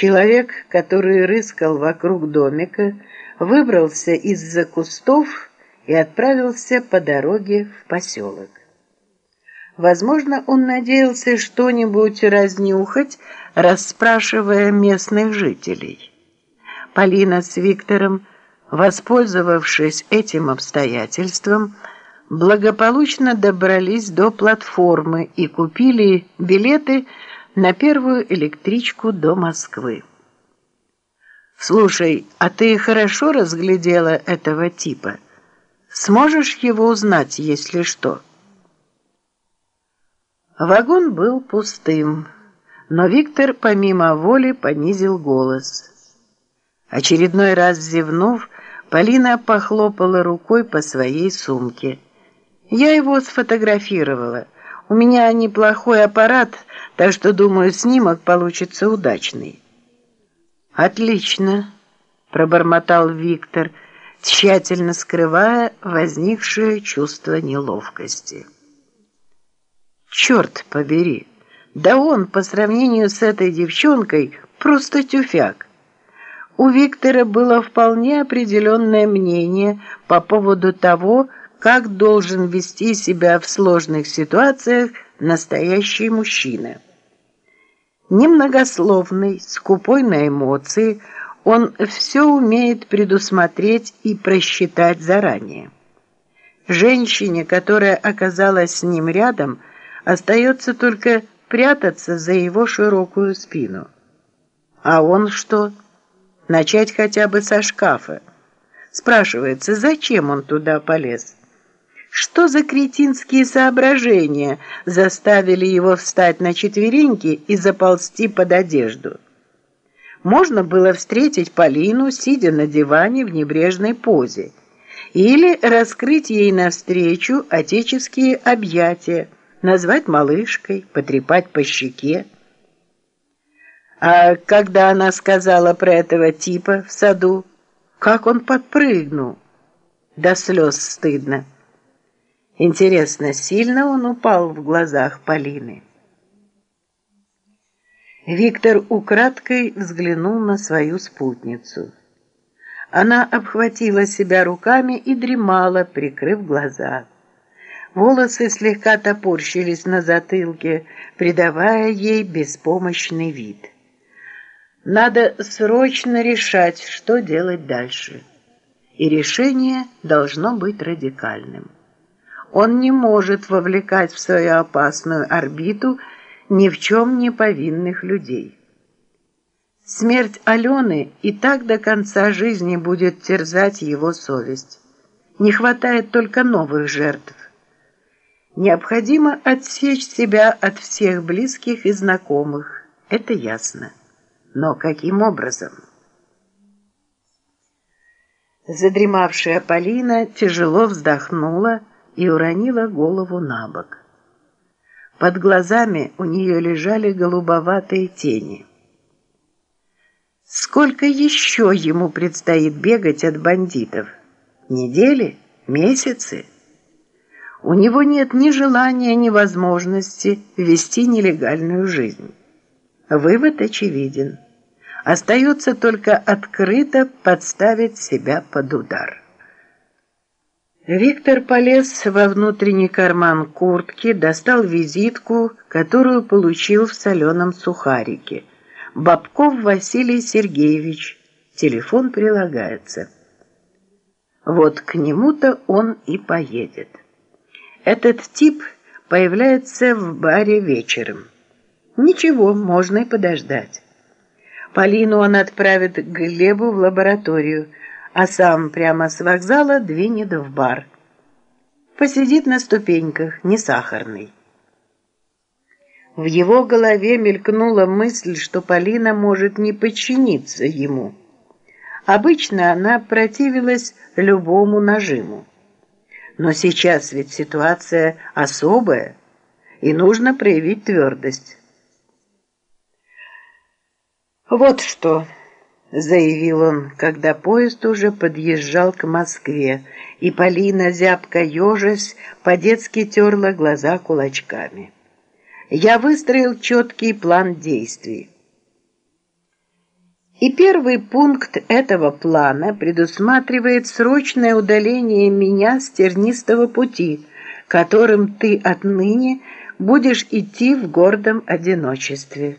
Человек, который рыскал вокруг домика, выбрался из-за кустов и отправился по дороге в поселок. Возможно, он надеялся что-нибудь разнюхать, расспрашивая местных жителей. Полина с Виктором, воспользовавшись этим обстоятельством, благополучно добрались до платформы и купили билеты на первую электричку до Москвы. «Слушай, а ты хорошо разглядела этого типа? Сможешь его узнать, если что?» Вагон был пустым, но Виктор помимо воли понизил голос. Очередной раз зевнув, Полина похлопала рукой по своей сумке. «Я его сфотографировала. У меня неплохой аппарат, так что, думаю, снимок получится удачный». «Отлично», — пробормотал Виктор, тщательно скрывая возникшее чувство неловкости. «Черт побери! Да он, по сравнению с этой девчонкой, просто тюфяк. У Виктора было вполне определенное мнение по поводу того, как должен вести себя в сложных ситуациях настоящий мужчина. Немногословный, скупой на эмоции, он все умеет предусмотреть и просчитать заранее. Женщине, которая оказалась с ним рядом, остается только прятаться за его широкую спину. А он что? Начать хотя бы со шкафа. Спрашивается, зачем он туда полез? Что за кретинские соображения заставили его встать на четвереньки и заползти под одежду? Можно было встретить Полину, сидя на диване в небрежной позе, или раскрыть ей навстречу отеческие объятия, назвать малышкой, потрепать по щеке. А когда она сказала про этого типа в саду, как он подпрыгнул, до слез стыдно. Интересно, сильно он упал в глазах Полины? Виктор украдкой взглянул на свою спутницу. Она обхватила себя руками и дремала, прикрыв глаза. Волосы слегка топорщились на затылке, придавая ей беспомощный вид. Надо срочно решать, что делать дальше. И решение должно быть радикальным. Он не может вовлекать в свою опасную орбиту ни в чем не повинных людей. Смерть Алены и так до конца жизни будет терзать его совесть. Не хватает только новых жертв. Необходимо отсечь себя от всех близких и знакомых, это ясно. Но каким образом? Задремавшая Полина тяжело вздохнула и уронила голову на бок. Под глазами у нее лежали голубоватые тени. Сколько еще ему предстоит бегать от бандитов? Недели? Месяцы? У него нет ни желания, ни возможности вести нелегальную жизнь. Вывод очевиден. Остается только открыто подставить себя под удар. Виктор полез во внутренний карман куртки, достал визитку, которую получил в соленом сухарике. Бабков Василий Сергеевич. Телефон прилагается. Вот к нему-то он и поедет. Этот тип появляется в баре вечером. Ничего, можно и подождать. Полину он отправит к Глебу в лабораторию, а сам прямо с вокзала двинет в бар. Посидит на ступеньках, не сахарный. В его голове мелькнула мысль, что Полина может не подчиниться ему. Обычно она противилась любому нажиму. Но сейчас ведь ситуация особая, и нужно проявить твердость. «Вот что», — заявил он, когда поезд уже подъезжал к Москве, и Полина, зябко ежась, по-детски терла глаза кулачками. «Я выстроил четкий план действий». И первый пункт этого плана предусматривает срочное удаление меня с тернистого пути, которым ты отныне будешь идти в гордом одиночестве.